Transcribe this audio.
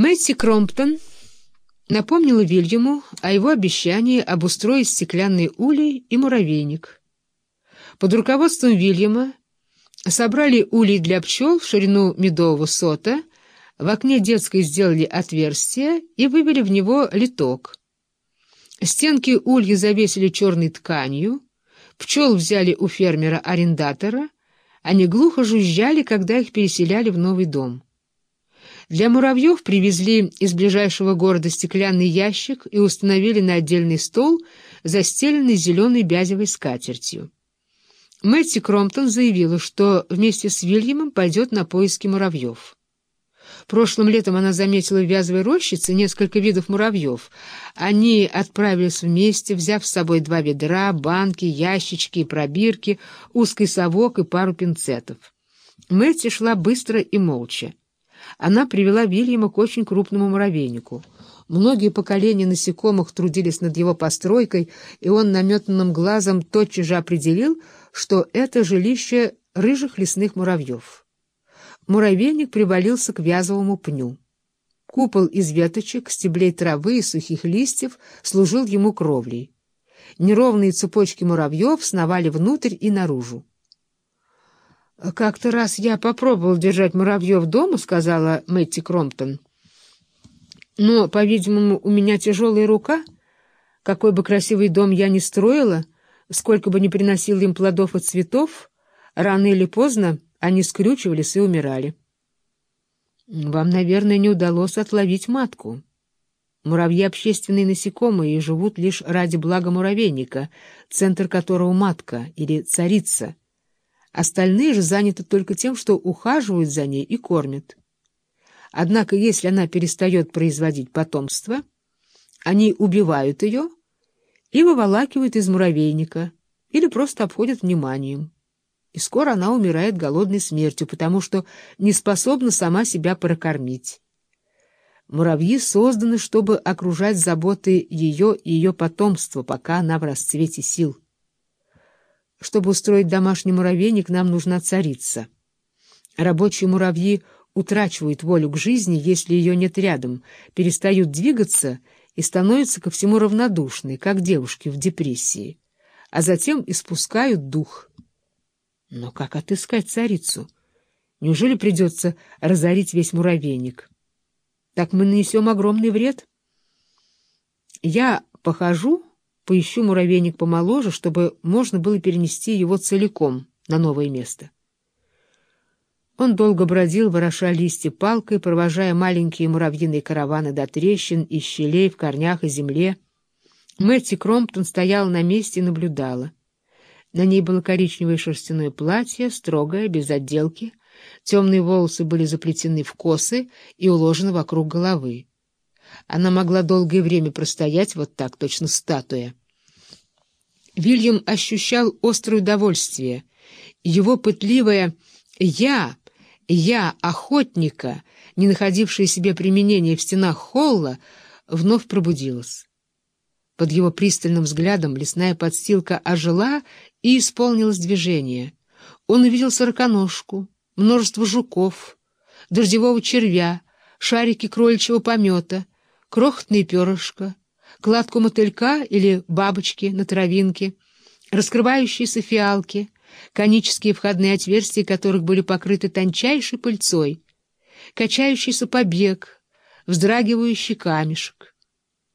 Мэтти Кромптон напомнила Вильяму о его обещании обустроить стеклянный улей и муравейник. Под руководством Вильяма собрали улей для пчел в ширину медового сота, в окне детской сделали отверстие и вывели в него литок. Стенки улья завесили черной тканью, пчел взяли у фермера-арендатора, они глухо жужжали, когда их переселяли в новый дом. Для муравьев привезли из ближайшего города стеклянный ящик и установили на отдельный стол, застеленный зеленой бязевой скатертью. Мэтти Кромптон заявила, что вместе с Вильямом пойдет на поиски муравьев. Прошлым летом она заметила в вязовой рощице несколько видов муравьев. Они отправились вместе, взяв с собой два ведра, банки, ящички и пробирки, узкий совок и пару пинцетов. Мэтти шла быстро и молча. Она привела Вильяма к очень крупному муравейнику. Многие поколения насекомых трудились над его постройкой, и он наметанным глазом тотчас же определил, что это жилище рыжих лесных муравьев. Муравейник привалился к вязовому пню. Купол из веточек, стеблей травы и сухих листьев служил ему кровлей. Неровные цепочки муравьев сновали внутрь и наружу. «Как-то раз я попробовал держать муравьев дома», — сказала Мэтти Кромптон. «Но, по-видимому, у меня тяжелая рука. Какой бы красивый дом я ни строила, сколько бы ни приносил им плодов и цветов, рано или поздно они скрючивались и умирали. Вам, наверное, не удалось отловить матку. Муравьи — общественные насекомые и живут лишь ради блага муравейника, центр которого матка или царица. Остальные же заняты только тем, что ухаживают за ней и кормят. Однако, если она перестает производить потомство, они убивают ее и выволакивают из муравейника или просто обходят вниманием и скоро она умирает голодной смертью, потому что не способна сама себя прокормить. Муравьи созданы, чтобы окружать заботы ее и ее потомства, пока она в расцвете сил. Чтобы устроить домашний муравейник, нам нужна царица. Рабочие муравьи утрачивают волю к жизни, если ее нет рядом, перестают двигаться и становятся ко всему равнодушны, как девушки в депрессии, а затем испускают дух — но как отыскать царицу? Неужели придется разорить весь муравейник? Так мы нанесем огромный вред. Я похожу, поищу муравейник помоложе, чтобы можно было перенести его целиком на новое место. Он долго бродил, вороша листья палкой, провожая маленькие муравьиные караваны до трещин и щелей в корнях и земле. Мэтти Кромптон стояла на месте и наблюдала. На ней было коричневое шерстяное платье, строгое, без отделки. Темные волосы были заплетены в косы и уложены вокруг головы. Она могла долгое время простоять вот так, точно статуя. Вильям ощущал острое удовольствие. Его пытливое «я», «я» охотника, не находившее себе применения в стенах холла, вновь пробудилось. Под его пристальным взглядом лесная подстилка ожила и исполнилось движение. Он увидел сороконожку, множество жуков, дождевого червя, шарики кроличьего помета, крохотные перышко, кладку мотылька или бабочки на травинке, раскрывающиеся фиалки, конические входные отверстия которых были покрыты тончайшей пыльцой, качающийся побег, вздрагивающий камешек.